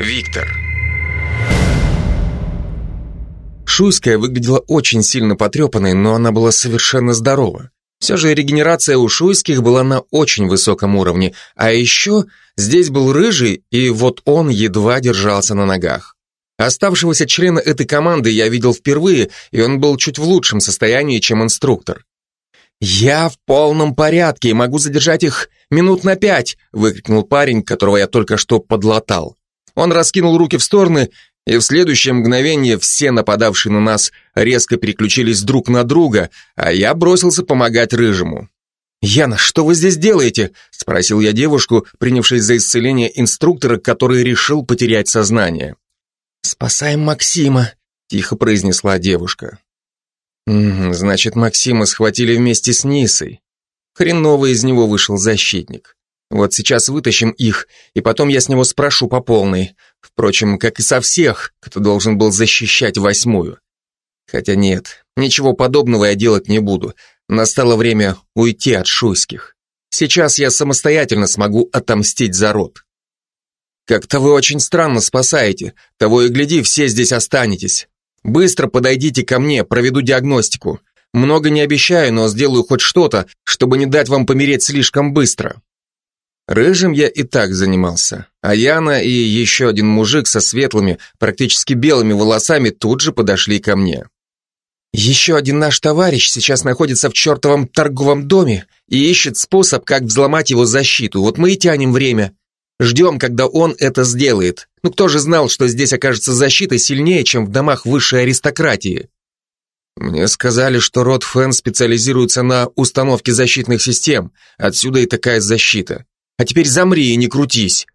Виктор. Шуйская выглядела очень сильно потрепанной, но она была совершенно здорова. Все же регенерация у Шуйских была на очень высоком уровне, а еще здесь был Рыжий, и вот он едва держался на ногах. Оставшегося члена этой команды я видел впервые, и он был чуть в лучшем состоянии, чем инструктор. «Я в полном порядке и могу задержать их минут на пять!» выкрикнул парень, которого я только что подлатал. Он раскинул руки в стороны, и в следующее мгновение все нападавшие на нас резко переключились друг на друга, а я бросился помогать Рыжему. «Яна, что вы здесь делаете?» – спросил я девушку, принявшись за исцеление инструктора, который решил потерять сознание. «Спасаем Максима», – тихо произнесла девушка. Значит, Максима схватили вместе с Нисой. Хреново из него вышел защитник. Вот сейчас вытащим их, и потом я с него спрошу по полной. Впрочем, как и со всех, кто должен был защищать восьмую. Хотя нет, ничего подобного я делать не буду. Настало время уйти от шуйских. Сейчас я самостоятельно смогу отомстить за род. Как-то вы очень странно спасаете. Того и гляди, все здесь останетесь. Быстро подойдите ко мне, проведу диагностику. Много не обещаю, но сделаю хоть что-то, чтобы не дать вам помереть слишком быстро. Рыжим я и так занимался, а Яна и еще один мужик со светлыми, практически белыми волосами тут же подошли ко мне. Еще один наш товарищ сейчас находится в чертовом торговом доме и ищет способ, как взломать его защиту. Вот мы и тянем время. Ждем, когда он это сделает. Ну кто же знал, что здесь окажется защита сильнее, чем в домах высшей аристократии? Мне сказали, что род Фэн специализируется на установке защитных систем. Отсюда и такая защита. А теперь замри и не крутись.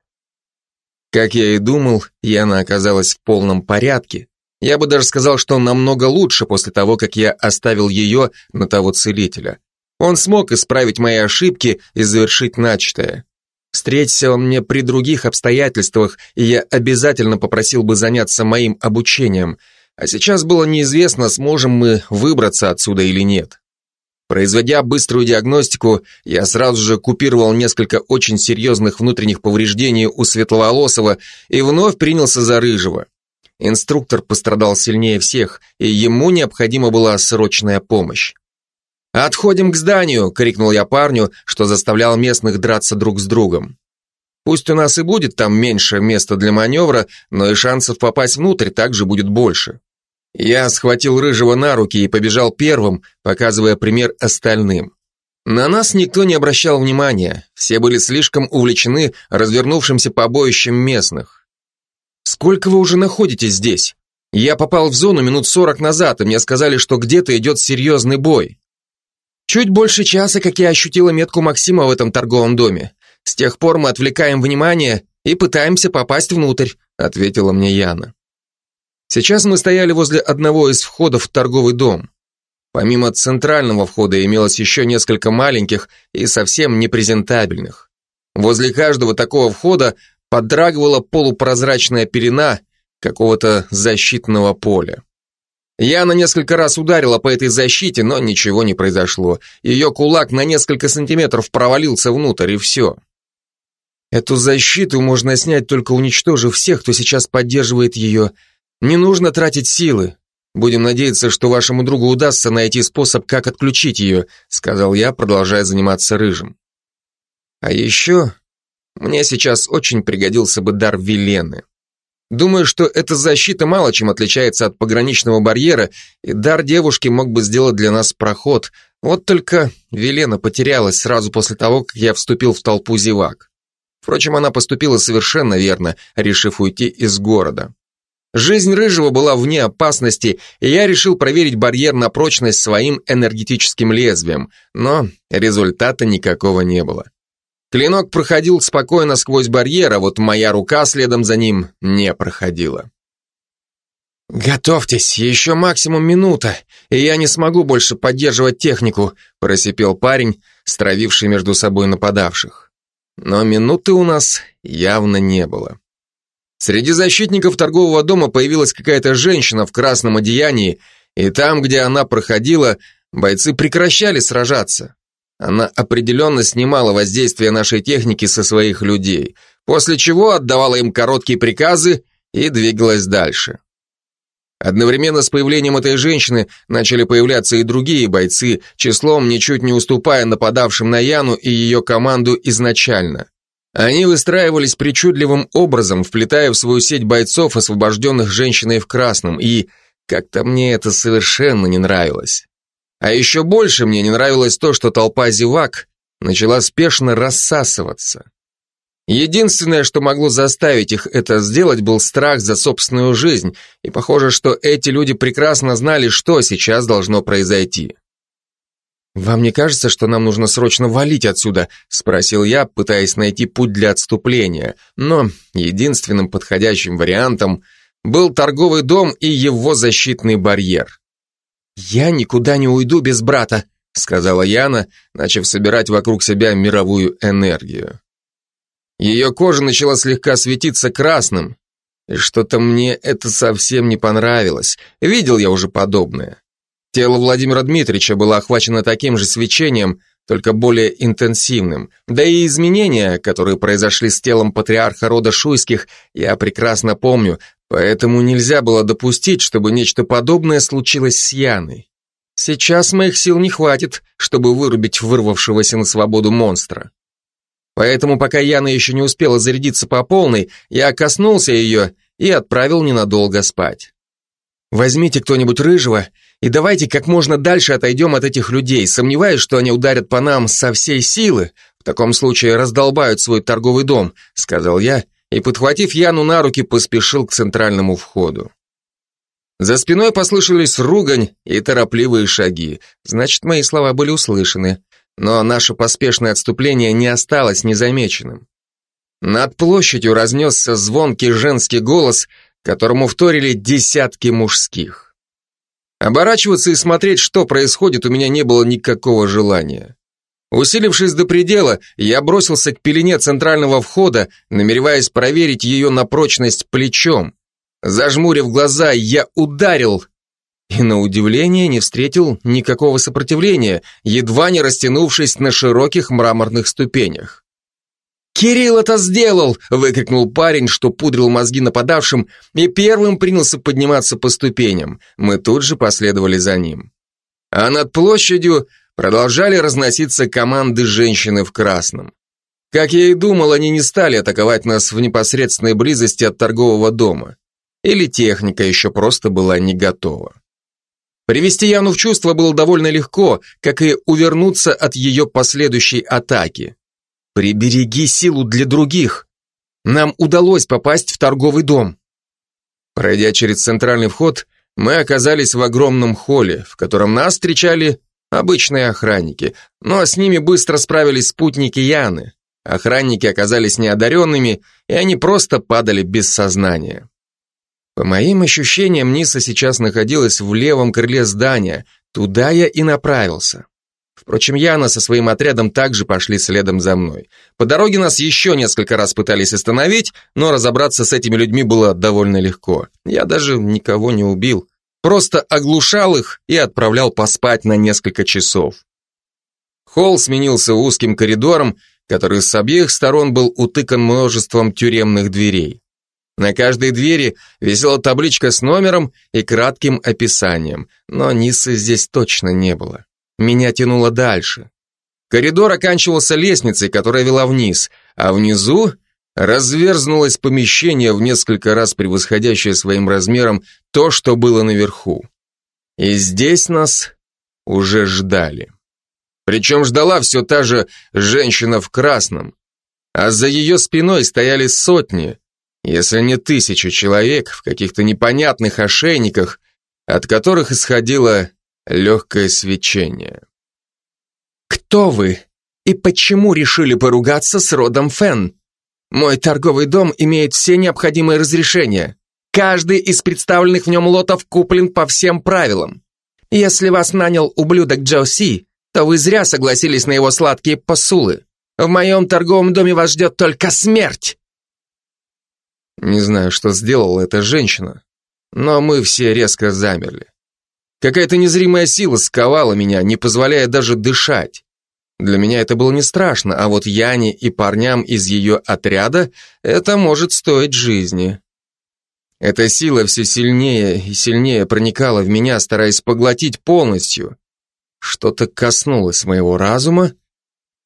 Как я и думал, Яна оказалась в полном порядке. Я бы даже сказал, что намного лучше после того, как я оставил ее на того целителя. Он смог исправить мои ошибки и завершить начатое. Встретился он мне при других обстоятельствах, и я обязательно попросил бы заняться моим обучением, а сейчас было неизвестно, сможем мы выбраться отсюда или нет. Производя быструю диагностику, я сразу же купировал несколько очень серьезных внутренних повреждений у Светловолосого и вновь принялся за Рыжего. Инструктор пострадал сильнее всех, и ему необходима была срочная помощь. «Отходим к зданию!» — крикнул я парню, что заставлял местных драться друг с другом. Пусть у нас и будет там меньше места для маневра, но и шансов попасть внутрь также будет больше. Я схватил Рыжего на руки и побежал первым, показывая пример остальным. На нас никто не обращал внимания, все были слишком увлечены развернувшимся побоищем местных. «Сколько вы уже находитесь здесь? Я попал в зону минут сорок назад, и мне сказали, что где-то идет серьезный бой». Чуть больше часа, как я ощутила метку Максима в этом торговом доме. С тех пор мы отвлекаем внимание и пытаемся попасть внутрь, ответила мне Яна. Сейчас мы стояли возле одного из входов в торговый дом. Помимо центрального входа имелось еще несколько маленьких и совсем непрезентабельных. Возле каждого такого входа подрагивала полупрозрачная пелена какого-то защитного поля. Яна несколько раз ударила по этой защите, но ничего не произошло. Ее кулак на несколько сантиметров провалился внутрь, и все. Эту защиту можно снять, только уничтожив всех, кто сейчас поддерживает ее. Не нужно тратить силы. Будем надеяться, что вашему другу удастся найти способ, как отключить ее, сказал я, продолжая заниматься рыжим. А еще мне сейчас очень пригодился бы дар Велены. Думаю, что эта защита мало чем отличается от пограничного барьера, и дар девушки мог бы сделать для нас проход. Вот только Велена потерялась сразу после того, как я вступил в толпу зевак. Впрочем, она поступила совершенно верно, решив уйти из города. Жизнь Рыжего была вне опасности, и я решил проверить барьер на прочность своим энергетическим лезвием, но результата никакого не было. Клинок проходил спокойно сквозь барьер, а вот моя рука следом за ним не проходила. «Готовьтесь, еще максимум минута, и я не смогу больше поддерживать технику», просипел парень, стравивший между собой нападавших. Но минуты у нас явно не было. Среди защитников торгового дома появилась какая-то женщина в красном одеянии, и там, где она проходила, бойцы прекращали сражаться. Она определенно снимала воздействие нашей техники со своих людей. после чего отдавала им короткие приказы и двигалась дальше. Одновременно с появлением этой женщины начали появляться и другие бойцы, числом ничуть не уступая нападавшим на Яну и ее команду изначально. Они выстраивались причудливым образом, вплетая в свою сеть бойцов, освобожденных женщиной в красном, и как-то мне это совершенно не нравилось. А еще больше мне не нравилось то, что толпа зевак начала спешно рассасываться. Единственное, что могло заставить их это сделать, был страх за собственную жизнь, и похоже, что эти люди прекрасно знали, что сейчас должно произойти. «Вам не кажется, что нам нужно срочно валить отсюда?» – спросил я, пытаясь найти путь для отступления. Но единственным подходящим вариантом был торговый дом и его защитный барьер. «Я никуда не уйду без брата», – сказала Яна, начав собирать вокруг себя мировую энергию. Ее кожа начала слегка светиться красным, и что-то мне это совсем не понравилось. Видел я уже подобное. Тело Владимира Дмитриевича было охвачено таким же свечением, только более интенсивным. Да и изменения, которые произошли с телом патриарха рода Шуйских, я прекрасно помню, поэтому нельзя было допустить, чтобы нечто подобное случилось с Яной. Сейчас моих сил не хватит, чтобы вырубить вырвавшегося на свободу монстра. Поэтому, пока Яна еще не успела зарядиться по полной, я коснулся ее и отправил ненадолго спать. «Возьмите кто-нибудь рыжего и давайте как можно дальше отойдем от этих людей. Сомневаюсь, что они ударят по нам со всей силы. В таком случае раздолбают свой торговый дом», сказал я и, подхватив Яну на руки, поспешил к центральному входу. За спиной послышались ругань и торопливые шаги. Значит, мои слова были услышаны. Но наше поспешное отступление не осталось незамеченным. Над площадью разнесся звонкий женский голос, которому вторили десятки мужских. Оборачиваться и смотреть, что происходит, у меня не было никакого желания. Усилившись до предела, я бросился к пелене центрального входа, намереваясь проверить ее на прочность плечом. Зажмурив глаза, я ударил и на удивление не встретил никакого сопротивления, едва не растянувшись на широких мраморных ступенях. «Кирилл это сделал!» – выкрикнул парень, что пудрил мозги нападавшим, и первым принялся подниматься по ступеням. Мы тут же последовали за ним. А над площадью продолжали разноситься команды женщины в красном. Как я и думал, они не стали атаковать нас в непосредственной близости от торгового дома. Или техника еще просто была не готова. Привести Яну в чувство было довольно легко, как и увернуться от ее последующей атаки. Прибереги силу для других. Нам удалось попасть в торговый дом. Пройдя через центральный вход, мы оказались в огромном холле, в котором нас встречали обычные охранники, но с ними быстро справились спутники Яны. Охранники оказались неодаренными, и они просто падали без сознания. По моим ощущениям, Ниса сейчас находилась в левом крыле здания. Туда я и направился. Впрочем, Яна со своим отрядом также пошли следом за мной. По дороге нас еще несколько раз пытались остановить, но разобраться с этими людьми было довольно легко. Я даже никого не убил. Просто оглушал их и отправлял поспать на несколько часов. Холл сменился узким коридором, который с обеих сторон был утыкан множеством тюремных дверей. На каждой двери висела табличка с номером и кратким описанием, но Нисы здесь точно не было. Меня тянуло дальше. Коридор оканчивался лестницей, которая вела вниз, а внизу разверзнулось помещение в несколько раз превосходящее своим размером то, что было наверху. И здесь нас уже ждали. Причем ждала все та же женщина в красном, а за ее спиной стояли сотни, если не тысячу человек в каких-то непонятных ошейниках, от которых исходило легкое свечение. «Кто вы? И почему решили поругаться с родом Фен? Мой торговый дом имеет все необходимые разрешения. Каждый из представленных в нем лотов куплен по всем правилам. Если вас нанял ублюдок Джо Си, то вы зря согласились на его сладкие посулы. В моем торговом доме вас ждет только смерть!» Не знаю, что сделала эта женщина, но мы все резко замерли. Какая-то незримая сила сковала меня, не позволяя даже дышать. Для меня это было не страшно, а вот Яне и парням из ее отряда это может стоить жизни. Эта сила все сильнее и сильнее проникала в меня, стараясь поглотить полностью. Что-то коснулось моего разума,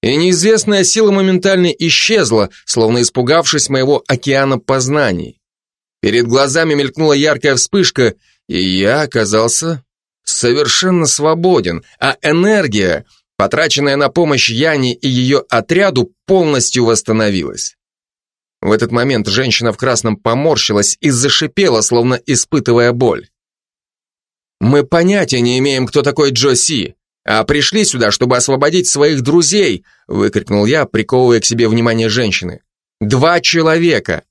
и неизвестная сила моментально исчезла, словно испугавшись моего океана познаний. Перед глазами мелькнула яркая вспышка, и я оказался совершенно свободен, а энергия, потраченная на помощь Яне и ее отряду, полностью восстановилась. В этот момент женщина в красном поморщилась и зашипела, словно испытывая боль. «Мы понятия не имеем, кто такой Джо Си, а пришли сюда, чтобы освободить своих друзей», выкрикнул я, приковывая к себе внимание женщины. «Два человека.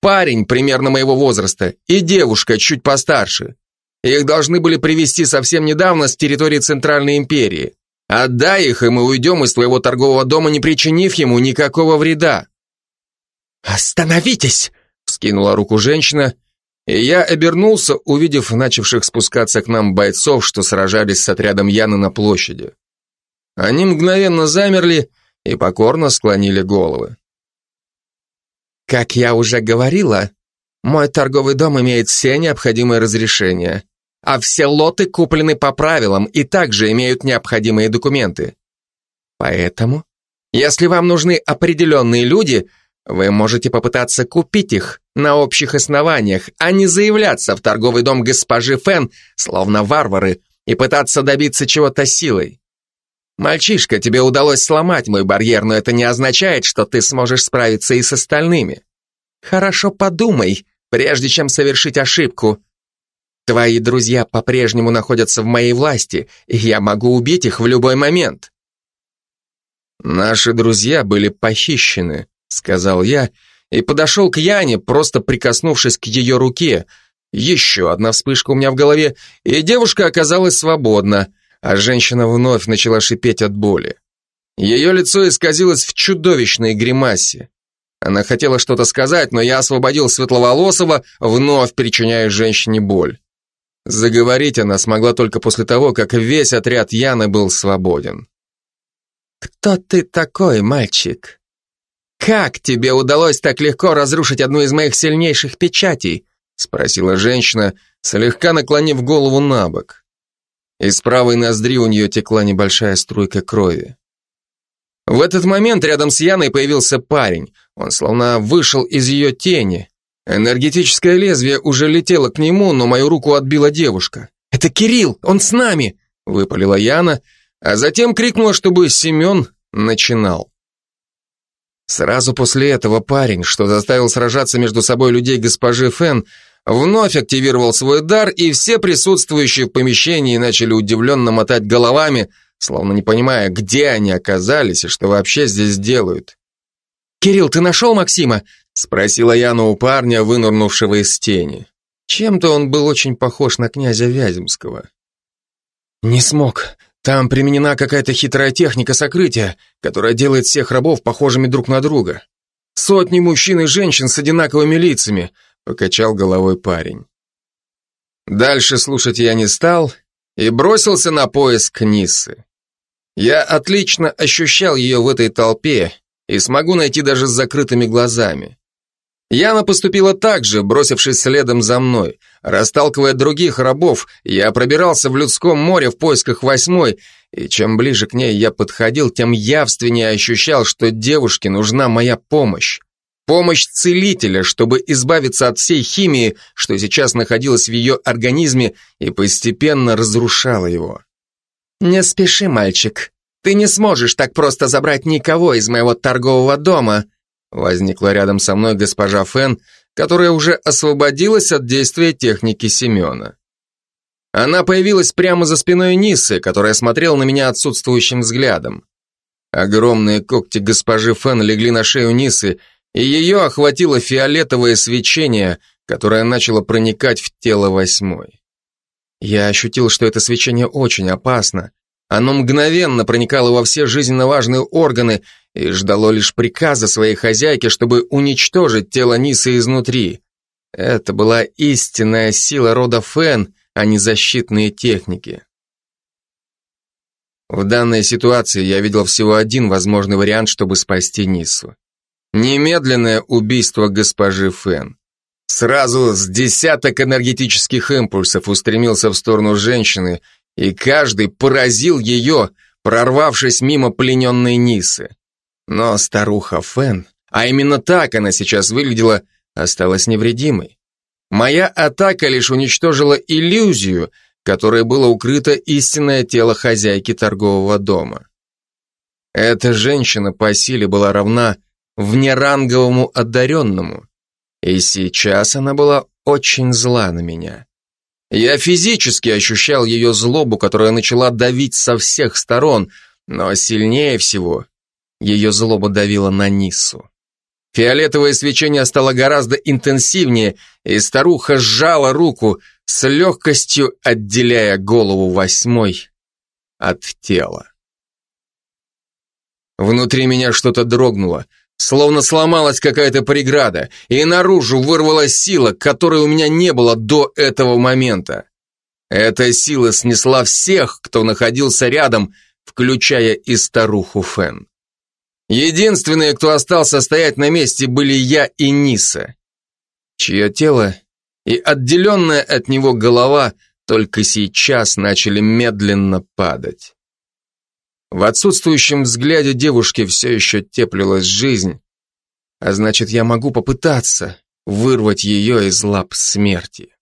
Парень примерно моего возраста и девушка чуть постарше. Их должны были привести совсем недавно с территории Центральной империи. Отдай их, и мы уйдем из твоего торгового дома, не причинив ему никакого вреда». «Остановитесь!» — вскинула руку женщина, и я обернулся, увидев начавших спускаться к нам бойцов, что сражались с отрядом Яны на площади. Они мгновенно замерли и покорно склонили головы. «Как я уже говорила, мой торговый дом имеет все необходимые разрешения, а все лоты куплены по правилам и также имеют необходимые документы. Поэтому, если вам нужны определенные люди – вы можете попытаться купить их на общих основаниях, а не заявляться в торговый дом госпожи Фен, словно варвары, и пытаться добиться чего-то силой. Мальчишка, тебе удалось сломать мой барьер, но это не означает, что ты сможешь справиться и с остальными. Хорошо подумай, прежде чем совершить ошибку. Твои друзья по-прежнему находятся в моей власти, и я могу убить их в любой момент. Наши друзья были похищены, сказал я и подошел к Яне, просто прикоснувшись к ее руке. Еще одна вспышка у меня в голове, и девушка оказалась свободна, а женщина вновь начала шипеть от боли. Ее лицо исказилось в чудовищной гримасе. Она хотела что-то сказать, но я освободил Светловолосого, вновь причиняя женщине боль. Заговорить она смогла только после того, как весь отряд Яны был свободен. «Кто ты такой, мальчик?» «Как тебе удалось так легко разрушить одну из моих сильнейших печатей?» спросила женщина, слегка наклонив голову на бок. Из правой ноздри у нее текла небольшая струйка крови. В этот момент рядом с Яной появился парень. Он словно вышел из ее тени. Энергетическое лезвие уже летело к нему, но мою руку отбила девушка. «Это Кирилл! Он с нами!» — выпалила Яна, а затем крикнула, чтобы Семен начинал. Сразу после этого парень, что заставил сражаться между собой людей госпожи Фен, вновь активировал свой дар, и все присутствующие в помещении начали удивленно мотать головами, словно не понимая, где они оказались и что вообще здесь делают. «Кирилл, ты нашел Максима?» — спросила Яна у парня, вынырнувшего из тени. Чем-то он был очень похож на князя Вяземского. «Не смог. Там применена какая-то хитрая техника сокрытия, которая делает всех рабов похожими друг на друга. Сотни мужчин и женщин с одинаковыми лицами, покачал головой парень. Дальше слушать я не стал и бросился на поиск Ниссы. Я отлично ощущал ее в этой толпе и смогу найти даже с закрытыми глазами. Яна поступила так же, бросившись следом за мной. Расталкивая других рабов, я пробирался в людском море в поисках восьмой, и чем ближе к ней я подходил, тем явственнее ощущал, что девушке нужна моя помощь. Помощь целителя, чтобы избавиться от всей химии, что сейчас находилась в ее организме и постепенно разрушала его. «Не спеши, мальчик. Ты не сможешь так просто забрать никого из моего торгового дома», Возникла рядом со мной госпожа Фен, которая уже освободилась от действия техники Семена. Она появилась прямо за спиной Нисы, которая смотрела на меня отсутствующим взглядом. Огромные когти госпожи Фен легли на шею Нисы, и ее охватило фиолетовое свечение, которое начало проникать в тело восьмой. Я ощутил, что это свечение очень опасно, оно мгновенно проникало во все жизненно важные органы и ждало лишь приказа своей хозяйки, чтобы уничтожить тело Нисы изнутри. Это была истинная сила рода Фен, а не защитные техники. В данной ситуации я видел всего один возможный вариант, чтобы спасти Нису. Немедленное убийство госпожи Фэн. Сразу с десяток энергетических импульсов устремился в сторону женщины, и каждый поразил ее, прорвавшись мимо плененной Нисы. Но старуха Фэн, а именно так она сейчас выглядела, осталась невредимой. Моя атака лишь уничтожила иллюзию, которой было укрыто истинное тело хозяйки торгового дома. Эта женщина по силе была равна внеранговому одаренному, и сейчас она была очень зла на меня. Я физически ощущал ее злобу, которая начала давить со всех сторон, но сильнее всего ее злоба давила на Ниссу. Фиолетовое свечение стало гораздо интенсивнее, и старуха сжала руку, с легкостью отделяя голову восьмой от тела. Внутри меня что-то дрогнуло, словно сломалась какая-то преграда, и наружу вырвалась сила, которой у меня не было до этого момента. Эта сила снесла всех, кто находился рядом, включая и старуху Фен. Единственные, кто остался стоять на месте, были я и Ниса, чье тело и отделенная от него голова только сейчас начали медленно падать. В отсутствующем взгляде девушки все еще теплилась жизнь, а значит, я могу попытаться вырвать ее из лап смерти.